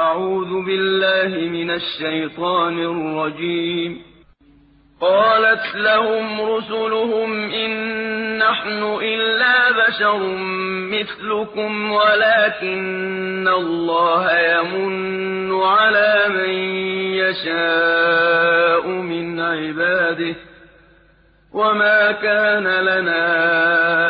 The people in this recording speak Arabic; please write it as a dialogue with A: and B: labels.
A: أعوذ بالله من الشيطان الرجيم. قالت لهم رسلهم إن نحن إلا بشر مثلكم ولكن الله يمن على من يشاء من عباده وما كان لنا